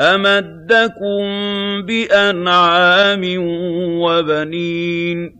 أَمَدَّكُم بِأَنْعَامٍ وَبَنِينَ